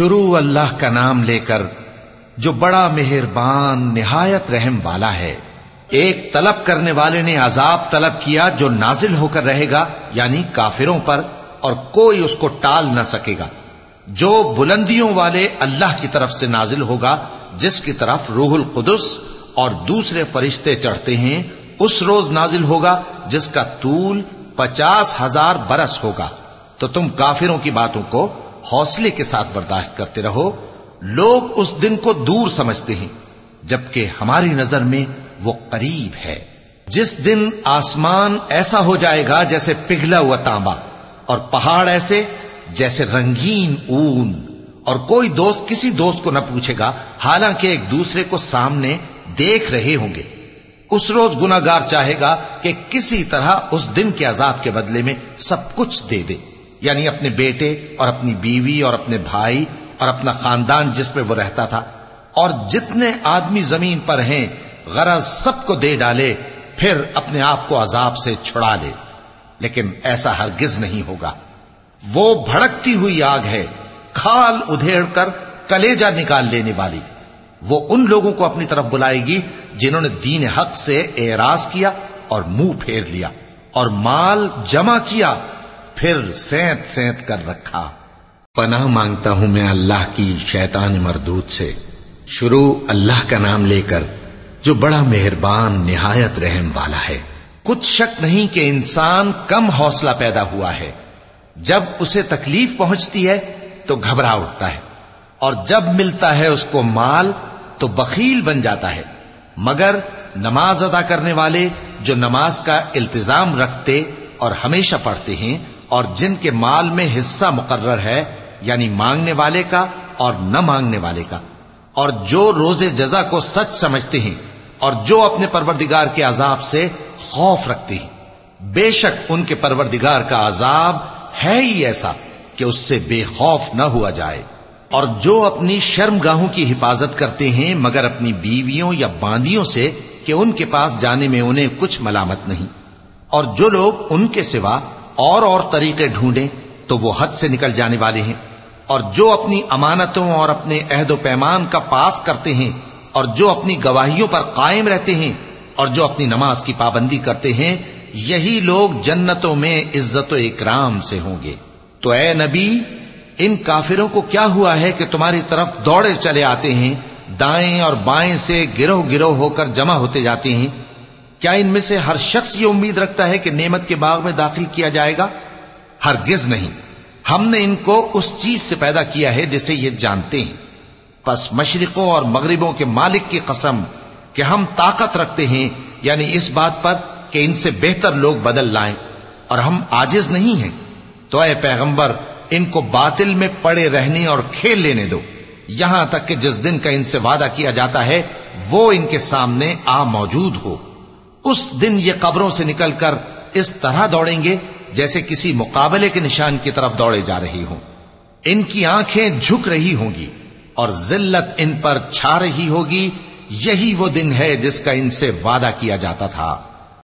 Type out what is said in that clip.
شروع اللہ کا نام لے کر جو بڑا مہربان، نہایت رحم والا ہے۔ ایک طلب کرنے والے نے عذاب طلب کیا جو نازل ہو کر رہے گا یعنی کافروں پر، اور کوئی اس کو ٹال نہ سکے گا۔ جو بلندیوں والے اللہ کی طرف سے نازل ہوگا، جس کی طرف روح القدس اور دوسرے فرشتے چڑھتے ہیں، اس روز نازل ہوگا، جس کا طول پچاس ہزار برس ہوگا۔ تو تم کافروں کی باتوں کو حوصلے کے ساتھ برداشت کرتے رہو۔ لوگ اس دن کو دور سمجھتے ہیں، جبکہ ہماری نظر میں وہ قریب ہے۔ جس دن آسمان ایسا ہو جائے گا جیسے پگھلا ہوا تانبا، اور پہاڑ ایسے جیسے رنگین اون۔ اور کوئی دوست کسی دوست کو نہ پوچھے گا، حالانکہ ایک دوسرے کو سامنے دیکھ رہے ہوں گے۔ اس روز گناگار چاہے گا کہ کسی طرح اس دن کے عذاب کے بدلے میں سب کچھ دے دے۔ یعنی اپنے بیٹے اور اپنی بیوی اور اپنے بھائی اور اپنا خاندان جس میں وہ رہتا تھا، اور جتنے آدمی زمین پر ہیں، غرض سب کو دے ڈالے، پھر اپنے آپ کو عذاب سے چھڑا لے۔ لیکن ایسا ہرگز نہیں ہوگا۔ وہ بھڑکتی ہوئی آگ ہے، کھال ادھیڑ کر کلیجا نکال لینے والی۔ وہ ان لوگوں کو اپنی طرف بلائے گی جنہوں نے دین حق سے اعراض کیا اور منہ پھیر لیا اور مال جمع کیا۔ پھر سینت سینت کر رکھا۔ پناہ مانگتا ہوں میں اللہ کی شیطان مردود سے۔ شروع اللہ کا نام لے کر، جو بڑا مہربان، نہایت رحم والا ہے۔ کچھ شک نہیں کہ انسان کم حوصلہ پیدا ہوا ہے۔ جب اسے تکلیف پہنچتی ہے، تو گھبرا اٹھتا ہے۔ اور جب ملتا ہے اس کو مال، تو بخیل بن جاتا ہے۔ مگر نماز ادا کرنے والے جو نماز کا التزام رکھتے اور ہمیشہ پڑھتے ہیں اور جن کے مال میں حصہ مقرر ہے یعنی مانگنے والے کا اور نہ مانگنے والے کا۔ اور جو روزے جزا کو سچ سمجھتے ہیں اور جو اپنے پروردگار کے عذاب سے خوف رکھتے ہیں۔ بے شک ان کے پروردگار کا عذاب ہے ہی ایسا کہ اس سے بے خوف نہ ہوا جائے۔ اور جو اپنی شرم گاہوں کی حفاظت کرتے ہیں، مگر اپنی بیویوں یا باندیوں سے کہ ان کے پاس جانے میں انہیں کچھ ملامت نہیں۔ اور جو لوگ ان کے سوا اور اور طریقے ڈھونڈیں تو وہ حد سے نکل جانے والے ہیں۔ اور جو اپنی امانتوں اور اپنے عہد و پیمان کا پاس کرتے ہیں اور جو اپنی گواہیوں پر قائم رہتے ہیں اور جو اپنی نماز کی پابندی کرتے ہیں، یہی لوگ جنتوں میں عزت و اکرام سے ہوں گے۔ تو اے نبی، ان کافروں کو کیا ہوا ہے کہ تمہاری طرف دوڑے چلے آتے ہیں، دائیں اور بائیں سے گروہ گروہ ہو کر جمع ہوتے جاتے ہیں کیا ان میں سے ہر شخص یہ امید رکھتا ہے کہ نعمت کے باغ میں داخل کیا جائے گا؟ ہرگز نہیں۔ ہم نے ان کو اس چیز سے پیدا کیا ہے جسے یہ جانتے ہیں۔ پس مشرقوں اور مغربوں کے مالک کی قسم کہ ہم طاقت رکھتے ہیں یعنی اس بات پر کہ ان سے بہتر لوگ بدل لائیں۔ اور ہم آجز نہیں ہیں۔ تو اے پیغمبر، ان کو باطل میں پڑے رہنے اور کھیل لینے دو۔ یہاں تک کہ جس دن کا ان سے وعدہ کیا جاتا ہے، وہ ان کے سامنے آ موجود ہو۔ اس دن یہ قبروں سے نکل کر اس طرح دوڑیں گے جیسے کسی مقابلے کے نشان کی طرف دوڑے جا رہی ہوں۔ ان کی آنکھیں جھک رہی ہوں گی اور ذلت ان پر چھا رہی ہوگی۔ یہی وہ دن ہے جس کا ان سے وعدہ کیا جاتا تھا۔